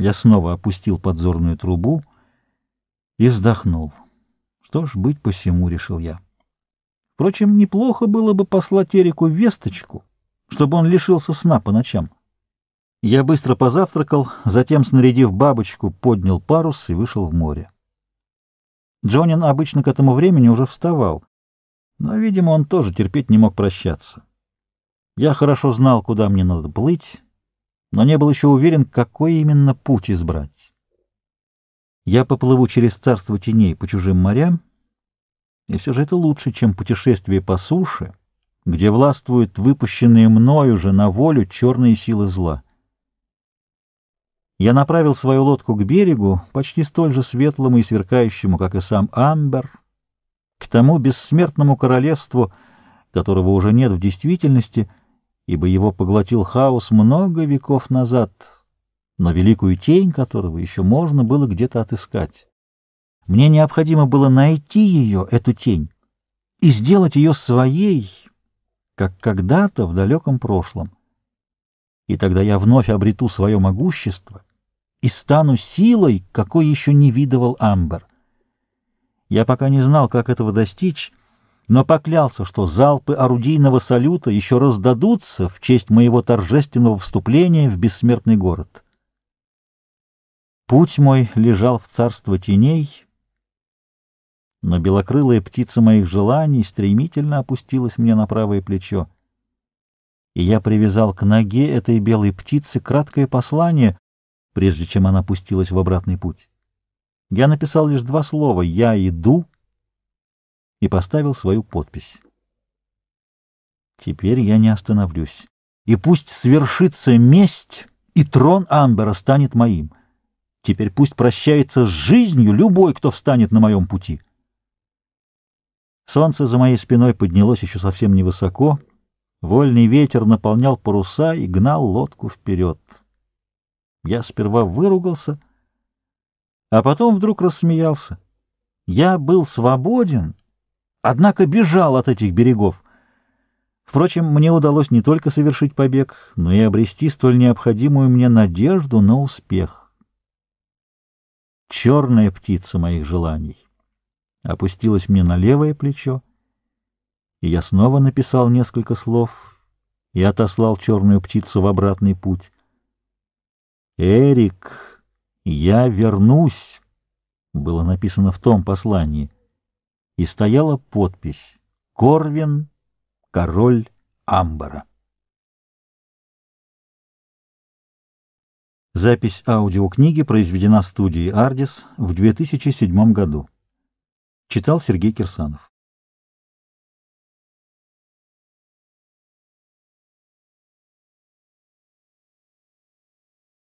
Я снова опустил подзорную трубу и вздохнул. Что ж, быть посему, решил я. Впрочем, неплохо было бы послать Эрику весточку, чтобы он лишился сна по ночам. Я быстро позавтракал, затем, снарядив бабочку, поднял парус и вышел в море. Джонин обычно к этому времени уже вставал, но, видимо, он тоже терпеть не мог прощаться. Я хорошо знал, куда мне надо плыть, но не был еще уверен, какой именно путь избрать. Я поплыву через царство теней по чужим морям, и все же это лучше, чем путешествие по суше, где властвуют выпущенные мною же на волю черные силы зла. Я направил свою лодку к берегу, почти столь же светлому и сверкающему, как и сам Амбер, к тому бессмертному королевству, которого уже нет в действительности, ибо его поглотил хаос много веков назад, но великую тень которого еще можно было где-то отыскать. Мне необходимо было найти ее, эту тень, и сделать ее своей, как когда-то в далеком прошлом. И тогда я вновь обрету свое могущество и стану силой, какой еще не видывал Амбер. Я пока не знал, как этого достичь, но поклялся, что залпы орудийного салюта еще раздадутся в честь моего торжественного вступления в бессмертный город. Путь мой лежал в царство теней, но белокрылая птица моих желаний стремительно опустилась мне на правое плечо, и я привязал к ноге этой белой птицы краткое послание, прежде чем она пустилась в обратный путь. Я написал лишь два слова «Я иду» и поставил свою подпись. Теперь я не остановлюсь. И пусть свершится месть, и трон Амбера станет моим. Теперь пусть прощается с жизнью любой, кто встанет на моем пути. Солнце за моей спиной поднялось еще совсем невысоко. Вольный ветер наполнял паруса и гнал лодку вперед. Я сперва выругался, а потом вдруг рассмеялся. Я был свободен однако бежал от этих берегов. Впрочем, мне удалось не только совершить побег, но и обрести столь необходимую мне надежду на успех. Черная птица моих желаний опустилась мне на левое плечо, и я снова написал несколько слов и отослал черную птицу в обратный путь. «Эрик, я вернусь», — было написано в том послании — и стояла подпись «Корвин, король Амбара». Запись аудиокниги произведена студией «Ардис» в 2007 году. Читал Сергей Кирсанов.